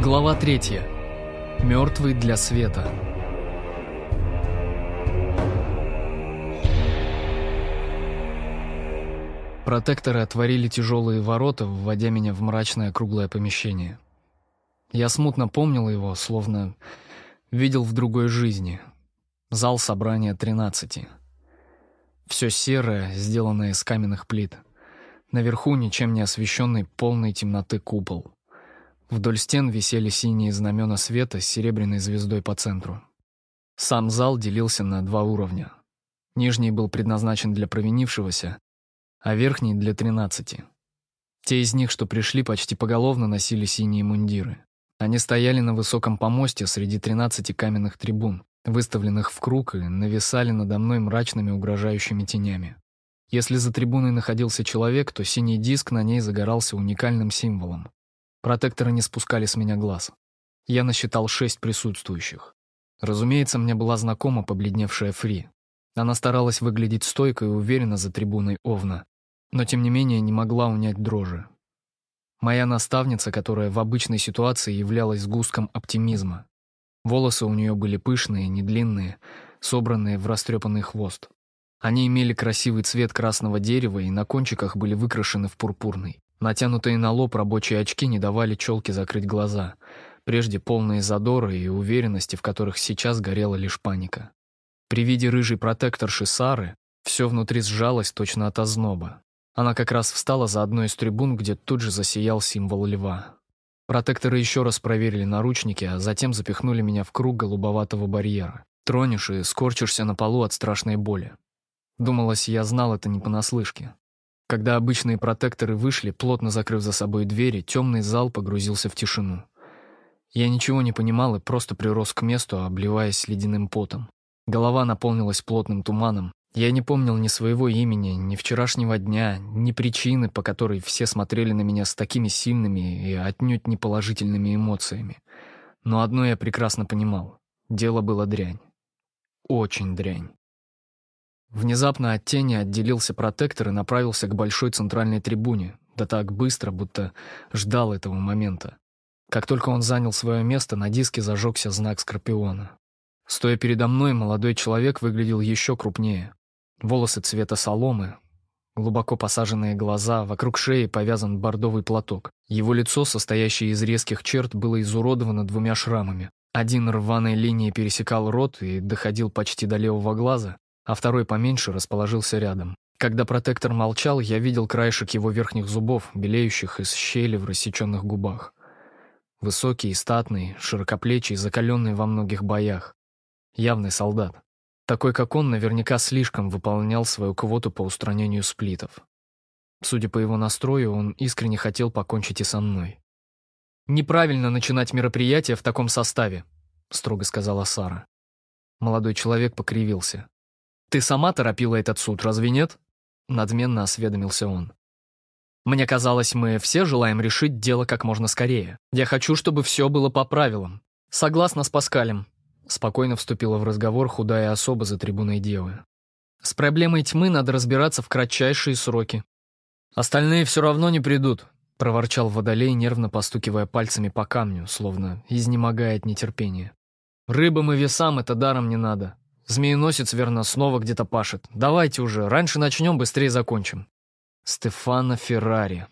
Глава третья. Мертвый для света. Протекторы отворили тяжелые ворота, вводя меня в мрачное круглое помещение. Я смутно помнил его, словно видел в другой жизни. Зал собрания тринадцати. Все серое, сделанное из каменных плит. Наверху ничем не освещенный полной темноты купол. Вдоль стен висели синие знамена света с серебряной звездой по центру. Сам зал делился на два уровня. Нижний был предназначен для провинившегося, а верхний — для тринадцати. Те из них, что пришли, почти поголовно носили синие мундиры. Они стояли на высоком помосте среди тринадцати каменных трибун, выставленных в круг и нависали надо мной мрачными угрожающими тенями. Если за трибуной находился человек, то синий диск на ней загорался уникальным символом. Протекторы не спускали с меня глаз. Я насчитал шесть присутствующих. Разумеется, мне была знакома побледневшая Фри. Она старалась выглядеть стойко и уверенно за трибуной Овна, но тем не менее не могла унять дрожи. Моя наставница, которая в обычной ситуации являлась сгустком оптимизма. Волосы у нее были пышные, недлинные, собранные в растрепанный хвост. Они имели красивый цвет красного дерева и на кончиках были выкрашены в пурпурный. Натянутые на лоб рабочие очки не давали челке закрыть глаза, прежде полные задора и уверенности, в которых сейчас горела лишь паника. При виде рыжей протекторши Сары все внутри сжалось точно от озноба. Она как раз встала за одной из трибун, где тут же засиял символ льва. Протекторы еще раз проверили наручники, а затем запихнули меня в круг голубоватого барьера. Тронешь и скорчишься на полу от страшной боли. Думалось, я знал это не понаслышке. Когда обычные протекторы вышли, плотно закрыв за собой двери, темный зал погрузился в тишину. Я ничего не понимал и просто прирос к месту, обливаясь ледяным потом. Голова наполнилась плотным туманом. Я не помнил ни своего имени, ни вчерашнего дня, ни причины, по которой все смотрели на меня с такими сильными и отнюдь неположительными эмоциями. Но одно я прекрасно понимал. Дело было дрянь. Очень дрянь. Внезапно от тени отделился протектор и направился к большой центральной трибуне, да так быстро, будто ждал этого момента. Как только он занял свое место, на диске зажегся знак Скорпиона. Стоя передо мной, молодой человек выглядел еще крупнее. Волосы цвета соломы, глубоко посаженные глаза, вокруг шеи повязан бордовый платок. Его лицо, состоящее из резких черт, было изуродовано двумя шрамами. Один рваной линией пересекал рот и доходил почти до левого глаза, а второй поменьше расположился рядом. Когда протектор молчал, я видел краешек его верхних зубов, белеющих из щели в рассеченных губах. Высокий статный, широкоплечий, закаленный во многих боях. Явный солдат. Такой, как он, наверняка слишком выполнял свою квоту по устранению сплитов. Судя по его настрою, он искренне хотел покончить и со мной. «Неправильно начинать мероприятие в таком составе», — строго сказала Сара. Молодой человек покривился. «Ты сама торопила этот суд, разве нет?» Надменно осведомился он. «Мне казалось, мы все желаем решить дело как можно скорее. Я хочу, чтобы все было по правилам. Согласна с Паскалем». Спокойно вступила в разговор худая особа за трибуной девы. «С проблемой тьмы надо разбираться в кратчайшие сроки». «Остальные все равно не придут», — проворчал Водолей, нервно постукивая пальцами по камню, словно изнемогая от нетерпения. «Рыбам и весам это даром не надо. Змееносец, верно, снова где-то пашет. Давайте уже, раньше начнем, быстрее закончим. Стефано Феррари.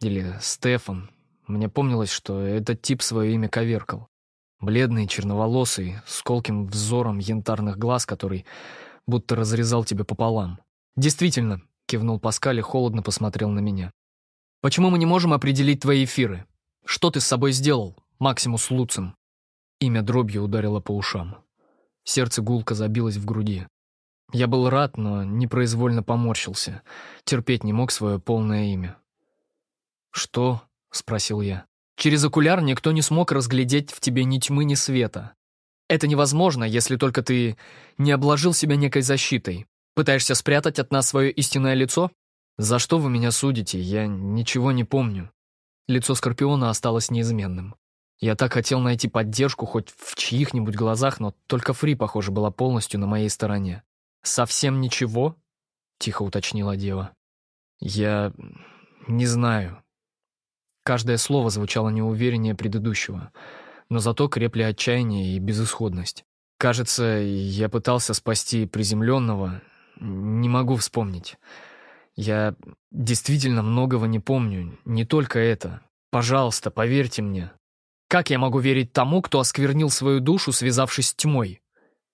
Или Стефан. Мне помнилось, что этот тип свое имя коверкал. Бледный, черноволосый, с колким взором янтарных глаз, который будто разрезал тебя пополам. «Действительно», — кивнул Паскаль и холодно посмотрел на меня. «Почему мы не можем определить твои эфиры? Что ты с собой сделал, Максимус Луцин?» Имя дробью ударило по ушам. Сердце гулко забилось в груди. Я был рад, но непроизвольно поморщился. Терпеть не мог свое полное имя. «Что?» — спросил я. «Через окуляр никто не смог разглядеть в тебе ни тьмы, ни света. Это невозможно, если только ты не обложил себя некой защитой. Пытаешься спрятать от нас свое истинное лицо? За что вы меня судите? Я ничего не помню». Лицо Скорпиона осталось неизменным. Я так хотел найти поддержку хоть в чьих-нибудь глазах, но только Фри, похоже, была полностью на моей стороне. «Совсем ничего?» — тихо уточнила дева. «Я... не знаю». Каждое слово звучало неувереннее предыдущего, но зато крепли отчаяние и безысходность. Кажется, я пытался спасти приземленного. Не могу вспомнить. Я действительно многого не помню, не только это. Пожалуйста, поверьте мне. Как я могу верить тому, кто осквернил свою душу, связавшись с тьмой?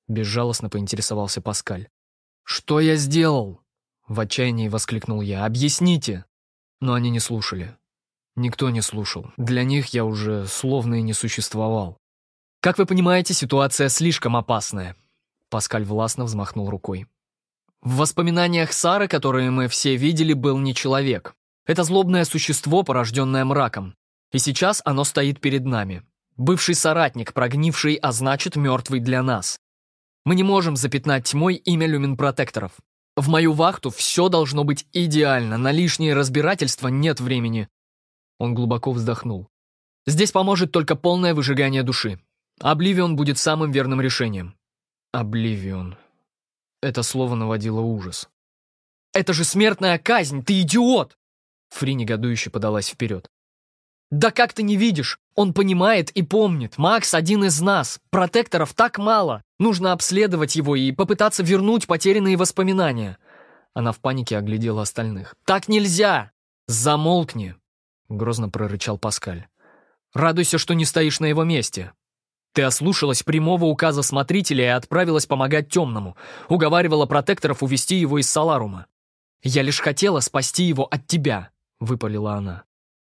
Безжалостно поинтересовался Паскаль. «Что я сделал?» В отчаянии воскликнул я. «Объясните!» Но они не слушали. Никто не слушал. Для них я уже словно и не существовал. «Как вы понимаете, ситуация слишком опасная», Паскаль властно взмахнул рукой. В воспоминаниях Сары, которые мы все видели, был не человек. Это злобное существо, порожденное мраком. И сейчас оно стоит перед нами. Бывший соратник, прогнивший, а значит, мертвый для нас. Мы не можем запятнать тьмой имя люминпротекторов. В мою вахту все должно быть идеально, на лишние разбирательства нет времени. Он глубоко вздохнул. Здесь поможет только полное выжигание души. Обливион будет самым верным решением. Обливион. Это слово наводило ужас. «Это же смертная казнь! Ты идиот!» Фри негодующе подалась вперед. «Да как ты не видишь? Он понимает и помнит. Макс один из нас. Протекторов так мало. Нужно обследовать его и попытаться вернуть потерянные воспоминания». Она в панике оглядела остальных. «Так нельзя! Замолкни!» Грозно прорычал Паскаль. «Радуйся, что не стоишь на его месте. Ты ослушалась прямого указа смотрителя и отправилась помогать темному, уговаривала протекторов увести его из Саларума. «Я лишь хотела спасти его от тебя», — выпалила она.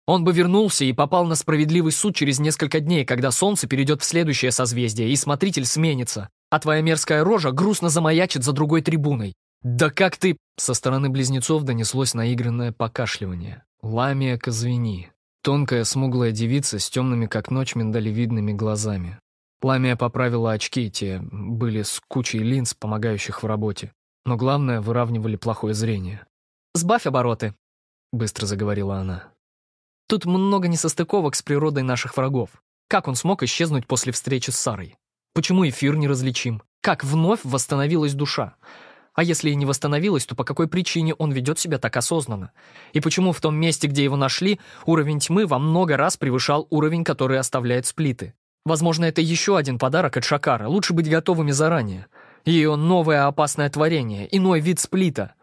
Он бы вернулся и попал на справедливый суд через несколько дней, когда солнце перейдет в следующее созвездие, и смотритель сменится, а твоя мерзкая рожа грустно замаячит за другой трибуной. «Да как ты...» Со стороны близнецов донеслось наигранное покашливание. Ламия Казвини. Тонкая смуглая девица с темными, как ночь, миндалевидными глазами. Ламия поправила очки, те были с кучей линз, помогающих в работе. Но главное, выравнивали плохое зрение. «Сбавь обороты», — быстро заговорила она. «Тут много несостыковок с природой наших врагов. Как он смог исчезнуть после встречи с Сарой? Почему эфир неразличим? Как вновь восстановилась душа? А если и не восстановилась, то по какой причине он ведет себя так осознанно? И почему в том месте, где его нашли, уровень тьмы во много раз превышал уровень, который оставляет сплиты? Возможно, это еще один подарок от Шакара. Лучше быть готовыми заранее. Ее новое опасное творение, иной вид сплита.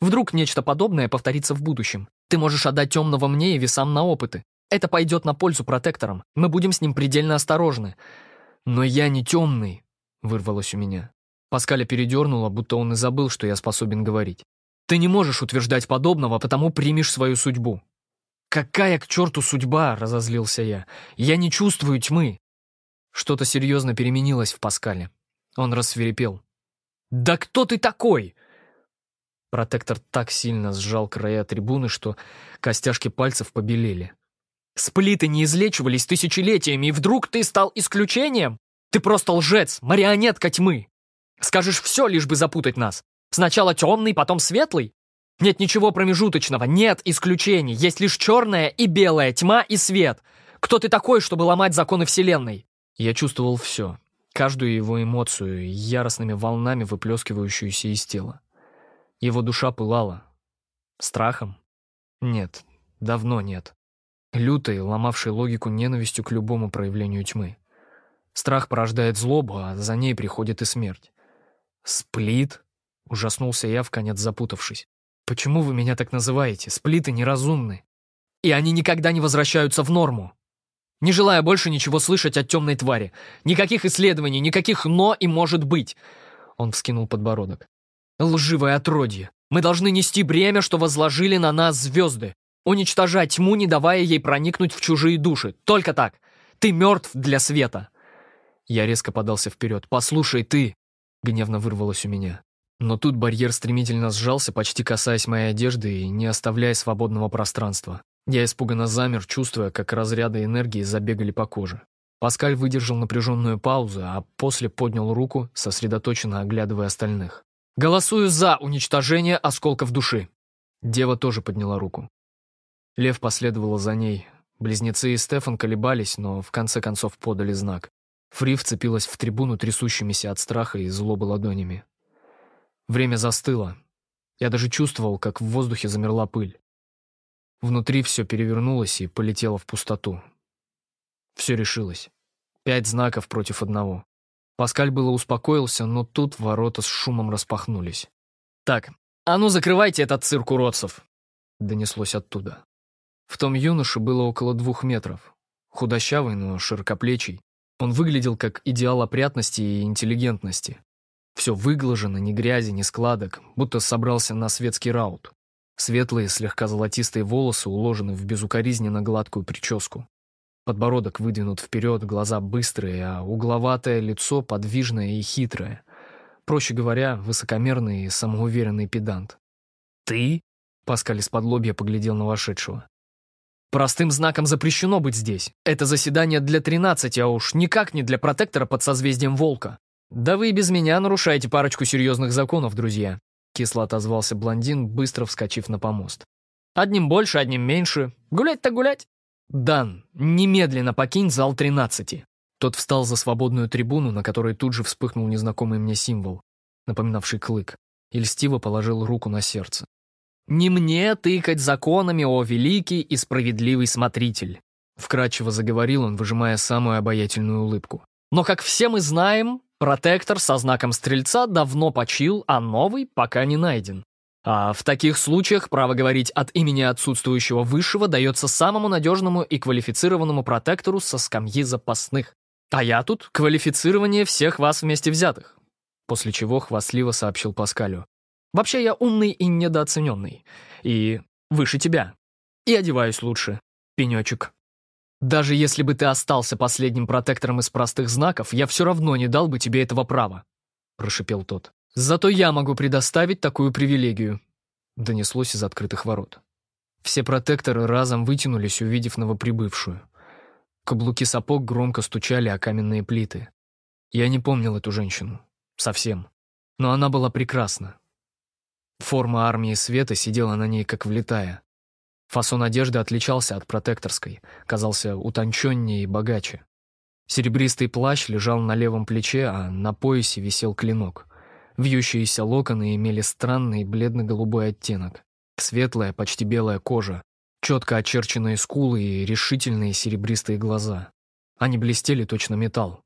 Вдруг нечто подобное повторится в будущем. Ты можешь отдать темного мне и весам на опыты. Это пойдет на пользу протекторам. Мы будем с ним предельно осторожны. Но я не темный, вырвалось у меня. Паскаля передернула, будто он и забыл, что я способен говорить. Ты не можешь утверждать подобного, потому примешь свою судьбу. «Какая к черту судьба?» — разозлился я. «Я не чувствую тьмы. Что-то серьезно переменилось в Паскале. Он рассверепел. «Да кто ты такой?» Протектор так сильно сжал края трибуны, что костяшки пальцев побелели. «Сплиты не излечивались тысячелетиями, и вдруг ты стал исключением? Ты просто лжец, марионетка тьмы! Скажешь все, лишь бы запутать нас. Сначала темный, потом светлый? Нет ничего промежуточного, нет исключений, есть лишь черная и белая, тьма и свет. Кто ты такой, чтобы ломать законы Вселенной? Я чувствовал все, каждую его эмоцию, яростными волнами выплескивающуюся из тела. Его душа пылала. Страхом? Нет, давно нет. Лютой, ломавшей логику ненавистью к любому проявлению тьмы. Страх порождает злобу, а за ней приходит и смерть. «Сплит?» — ужаснулся я, в конец запутавшись. «Почему вы меня так называете? Сплиты неразумны. И они никогда не возвращаются в норму. Не желая больше ничего слышать от темной твари. Никаких исследований, никаких «но» и «может быть». Он вскинул подбородок. Лживое отродье. Мы должны нести бремя, что возложили на нас звезды. Уничтожать тьму, не давая ей проникнуть в чужие души. Только так. Ты мертв для света. Я резко подался вперед. «Послушай, ты!» Гневно вырвалось у меня. Но тут барьер стремительно сжался, почти касаясь моей одежды и не оставляя свободного пространства. Я испуганно замер, чувствуя, как разряды энергии забегали по коже. Паскаль выдержал напряженную паузу, а после поднял руку, сосредоточенно оглядывая остальных. «Голосую за уничтожение осколков души!» Дева тоже подняла руку. Лев последовала за ней. Близнецы и Стефан колебались, но в конце концов подали знак. Фри вцепилась в трибуну трясущимися от страха и злобы ладонями. Время застыло. Я даже чувствовал, как в воздухе замерла пыль. Внутри все перевернулось и полетело в пустоту. Все решилось. Пять знаков против одного. Паскаль было успокоился, но тут ворота с шумом распахнулись. «Так, а ну закрывайте этот цирк уродцев!» Донеслось оттуда. В том юноше было около двух метров. Худощавый, но широкоплечий. Он выглядел как идеал опрятности и интеллигентности. Все выглажено, ни грязи, ни складок, будто собрался на светский раут. Светлые, слегка золотистые волосы уложены в безукоризненно гладкую прическу. Подбородок выдвинут вперед, глаза быстрые, а угловатое лицо подвижное и хитрое. Проще говоря, высокомерный и самоуверенный педант. «Ты?» — Паскаль из-под лобья поглядел на вошедшего. «Простым знаком запрещено быть здесь. Это заседание для тринадцати, а уж никак не для протектора под созвездием Волка. Да вы и без меня нарушаете парочку серьезных законов, друзья», — кисло отозвался блондин, быстро вскочив на помост. «Одним больше, одним меньше. Гулять-то гулять». «Дан, немедленно покинь зал 13. Тот встал за свободную трибуну, на которой тут же вспыхнул незнакомый мне символ, напоминавший клык, и льстиво положил руку на сердце. «Не мне тыкать законами, о великий и справедливый смотритель!» Вкратчиво заговорил он, выжимая самую обаятельную улыбку. «Но, как все мы знаем, протектор со знаком стрельца давно почил, а новый пока не найден. А в таких случаях право говорить от имени отсутствующего высшего дается самому надежному и квалифицированному протектору со скамьи запасных. А я тут квалифицирование всех вас вместе взятых. После чего хвастливо сообщил Паскалю. Вообще я умный и недооцененный. И выше тебя. И одеваюсь лучше, пенечек. Даже если бы ты остался последним протектором из простых знаков, я все равно не дал бы тебе этого права, прошипел тот. «Зато я могу предоставить такую привилегию», — донеслось из открытых ворот. Все протекторы разом вытянулись, увидев новоприбывшую. Каблуки сапог громко стучали о каменные плиты. Я не помнил эту женщину. Совсем. Но она была прекрасна. Форма армии света сидела на ней как влитая. Фасон одежды отличался от протекторской, казался утонченнее и богаче. Серебристый плащ лежал на левом плече, а на поясе висел клинок. Вьющиеся локоны имели странный бледно-голубой оттенок. Светлая, почти белая кожа, четко очерченные скулы и решительные серебристые глаза. Они блестели точно металл.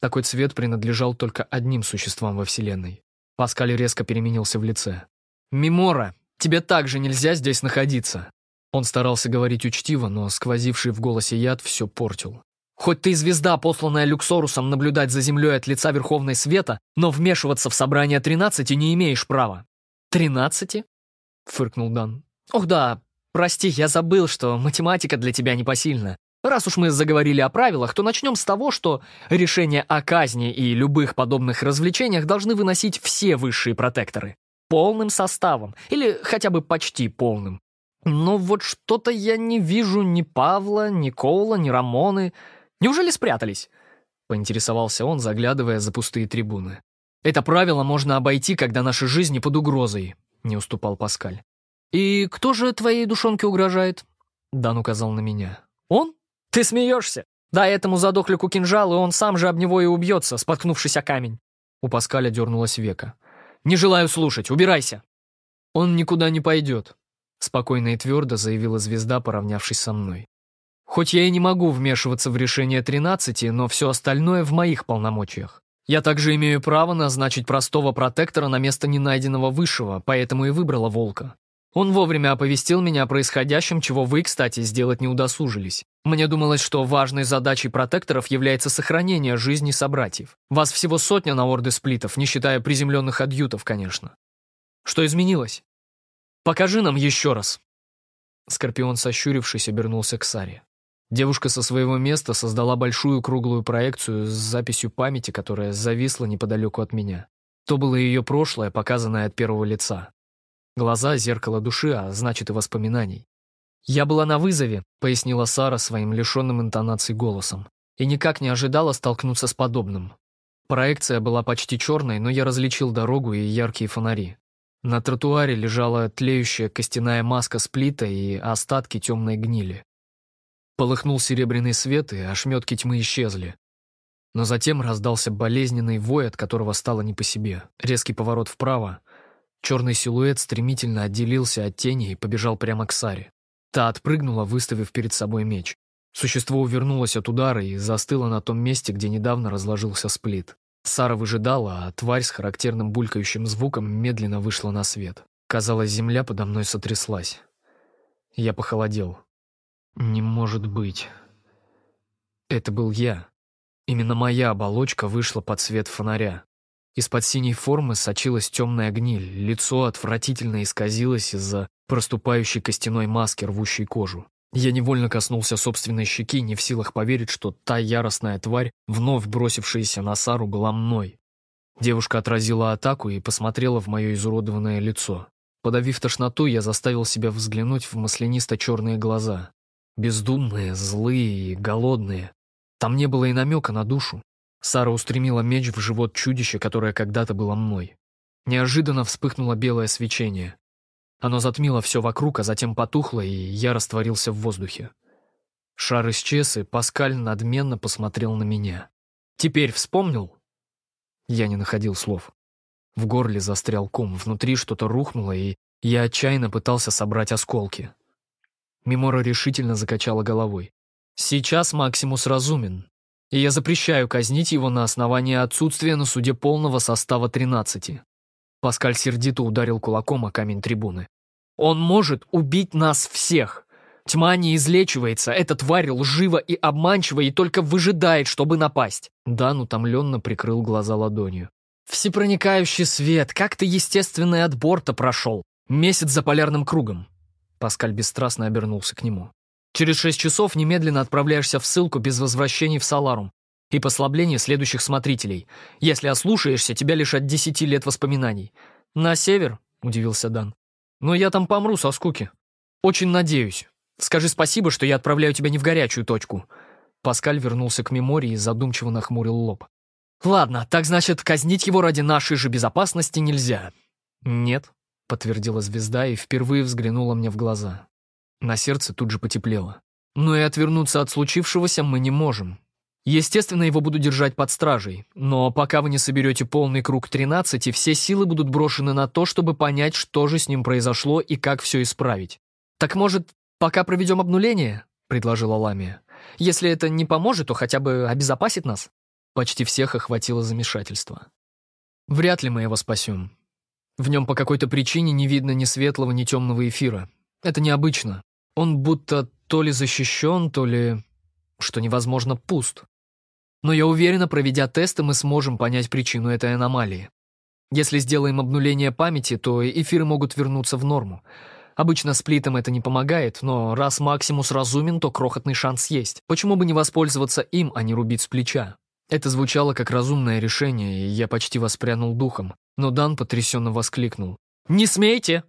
Такой цвет принадлежал только одним существам во Вселенной. Паскаль резко переменился в лице. «Мимора, тебе также нельзя здесь находиться!» Он старался говорить учтиво, но сквозивший в голосе яд все портил. Хоть ты звезда, посланная Люксорусом наблюдать за землей от лица Верховной Света, но вмешиваться в собрание тринадцати не имеешь права». «Тринадцати?» — фыркнул Дан. «Ох да, прости, я забыл, что математика для тебя непосильна. Раз уж мы заговорили о правилах, то начнем с того, что решения о казни и любых подобных развлечениях должны выносить все высшие протекторы. Полным составом, или хотя бы почти полным. Но вот что-то я не вижу ни Павла, ни Коула, ни Рамоны. Неужели спрятались?» — поинтересовался он, заглядывая за пустые трибуны. «Это правило можно обойти, когда наши жизни под угрозой», — не уступал Паскаль. «И кто же твоей душонке угрожает?» Дан указал на меня. «Он? Ты смеешься? Дай этому задохлику кинжал, и он сам же об него и убьется, споткнувшись о камень». У Паскаля дернулась века. «Не желаю слушать, убирайся!» «Он никуда не пойдет», — спокойно и твердо заявила звезда, поравнявшись со мной. Хоть я и не могу вмешиваться в решение 13, но все остальное в моих полномочиях. Я также имею право назначить простого протектора на место ненайденного высшего, поэтому и выбрала Волка. Он вовремя оповестил меня о происходящем, чего вы, кстати, сделать не удосужились. Мне думалось, что важной задачей протекторов является сохранение жизни собратьев. Вас всего сотня на орды сплитов, не считая приземленных адъютов, конечно. Что изменилось? Покажи нам еще раз. Скорпион, сощурившись, обернулся к Саре. Девушка со своего места создала большую круглую проекцию с записью памяти, которая зависла неподалеку от меня. То было ее прошлое, показанное от первого лица. Глаза — зеркало души, а значит и воспоминаний. «Я была на вызове», — пояснила Сара своим лишенным интонацией голосом, и никак не ожидала столкнуться с подобным. Проекция была почти черной, но я различил дорогу и яркие фонари. На тротуаре лежала тлеющая костяная маска сплита и остатки темной гнили. Полыхнул серебряный свет, и ошметки тьмы исчезли. Но затем раздался болезненный вой, от которого стало не по себе. Резкий поворот вправо. Черный силуэт стремительно отделился от тени и побежал прямо к Саре. Та отпрыгнула, выставив перед собой меч. Существо увернулось от удара и застыло на том месте, где недавно разложился сплит. Сара выжидала, а тварь с характерным булькающим звуком медленно вышла на свет. Казалось, земля подо мной сотряслась. Я похолодел. Не может быть. Это был я. Именно моя оболочка вышла под свет фонаря. Из-под синей формы сочилась темная гниль, лицо отвратительно исказилось из-за проступающей костяной маски, рвущей кожу. Я невольно коснулся собственной щеки, не в силах поверить, что та яростная тварь, вновь бросившаяся на Сару, была мной. Девушка отразила атаку и посмотрела в мое изуродованное лицо. Подавив тошноту, я заставил себя взглянуть в маслянисто-черные глаза. Бездумные, злые и голодные. Там не было и намека на душу. Сара устремила меч в живот чудища, которое когда-то было мной. Неожиданно вспыхнуло белое свечение. Оно затмило все вокруг, а затем потухло, и я растворился в воздухе. Шар исчез, и Паскаль надменно посмотрел на меня. «Теперь вспомнил?» Я не находил слов. В горле застрял ком, внутри что-то рухнуло, и я отчаянно пытался собрать осколки. Мемора решительно закачала головой. «Сейчас Максимус разумен, и я запрещаю казнить его на основании отсутствия на суде полного состава тринадцати. Паскаль сердито ударил кулаком о камень трибуны. «Он может убить нас всех! Тьма не излечивается, эта тварь лжива и обманчива и только выжидает, чтобы напасть!» Дан утомленно прикрыл глаза ладонью. «Всепроникающий свет, как ты естественный отбор-то прошел? Месяц за полярным кругом!» Паскаль бесстрастно обернулся к нему. «Через шесть часов немедленно отправляешься в ссылку без возвращений в Саларум и послабление следующих смотрителей. Если ослушаешься, тебя лишат десяти лет воспоминаний. На север?» — удивился Дан. «Но я там помру со скуки. Очень надеюсь. Скажи спасибо, что я отправляю тебя не в горячую точку». Паскаль вернулся к мемории и задумчиво нахмурил лоб. «Ладно, так значит, казнить его ради нашей же безопасности нельзя». «Нет», — подтвердила звезда и впервые взглянула мне в глаза. На сердце тут же потеплело. «Но и отвернуться от случившегося мы не можем. Естественно, его буду держать под стражей, но пока вы не соберете полный круг 13, все силы будут брошены на то, чтобы понять, что же с ним произошло и как все исправить. Так может, пока проведем обнуление? предложила Ламия. Если это не поможет, то хотя бы обезопасит нас. Почти всех охватило замешательство. Вряд ли мы его спасем. В нем по какой-то причине не видно ни светлого, ни темного эфира. Это необычно. Он будто то ли защищен, то ли, что невозможно, пуст. Но я уверена, проведя тесты, мы сможем понять причину этой аномалии. Если сделаем обнуление памяти, то эфиры могут вернуться в норму. Обычно сплитом это не помогает, но раз Максимус разумен, то крохотный шанс есть. Почему бы не воспользоваться им, а не рубить с плеча? Это звучало как разумное решение, и я почти воспрянул духом. Но Дан потрясенно воскликнул. «Не смейте!»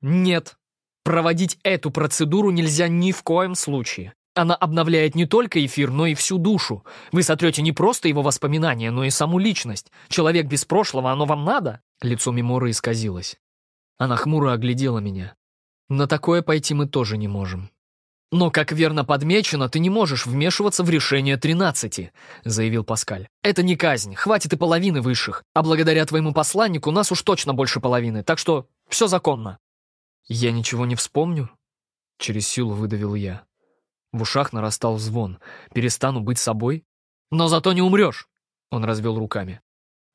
«Нет, проводить эту процедуру нельзя ни в коем случае. Она обновляет не только эфир, но и всю душу. Вы сотрете не просто его воспоминания, но и саму личность. Человек без прошлого, оно вам надо?» Лицо Меморы исказилось. Она хмуро оглядела меня. «На такое пойти мы тоже не можем». «Но, как верно подмечено, ты не можешь вмешиваться в решение тринадцати», — заявил Паскаль. «Это не казнь, хватит и половины высших, а благодаря твоему посланнику нас уж точно больше половины, так что все законно». «Я ничего не вспомню?» — через силу выдавил я. В ушах нарастал звон. Перестану быть собой? Но зато не умрешь, он развел руками.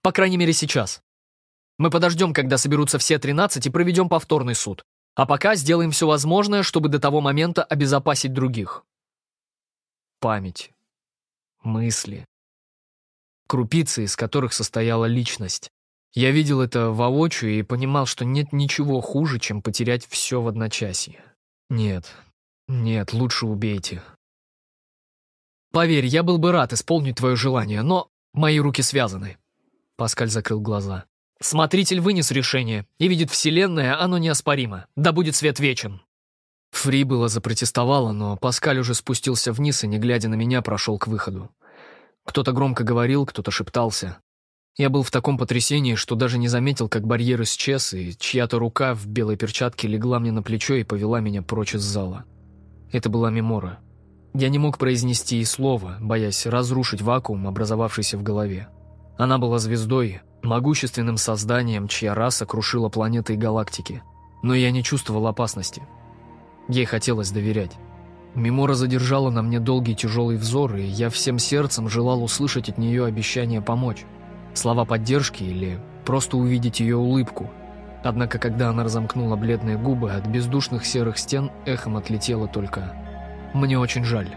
По крайней мере, сейчас. Мы подождем, когда соберутся все тринадцать и проведем повторный суд. А пока сделаем все возможное, чтобы до того момента обезопасить других. Память. Мысли. Крупицы, из которых состояла личность. Я видел это воочию и понимал, что нет ничего хуже, чем потерять все в одночасье. Нет, «Нет, лучше убейте». «Поверь, я был бы рад исполнить твое желание, но мои руки связаны». Паскаль закрыл глаза. «Смотритель вынес решение, и видит Вселенная, оно неоспоримо. Да будет свет вечен». Фри было запротестовала, но Паскаль уже спустился вниз и, не глядя на меня, прошел к выходу. Кто-то громко говорил, кто-то шептался. Я был в таком потрясении, что даже не заметил, как барьер исчез, и чья-то рука в белой перчатке легла мне на плечо и повела меня прочь из зала. Это была Мемора. Я не мог произнести и слова, боясь разрушить вакуум, образовавшийся в голове. Она была звездой, могущественным созданием, чья раса крушила планеты и галактики. Но я не чувствовал опасности. Ей хотелось доверять. Мимора задержала на мне долгий тяжелый взор, и я всем сердцем желал услышать от нее обещание помочь. Слова поддержки или просто увидеть ее улыбку. Однако, когда она разомкнула бледные губы, от бездушных серых стен эхом отлетело только «Мне очень жаль».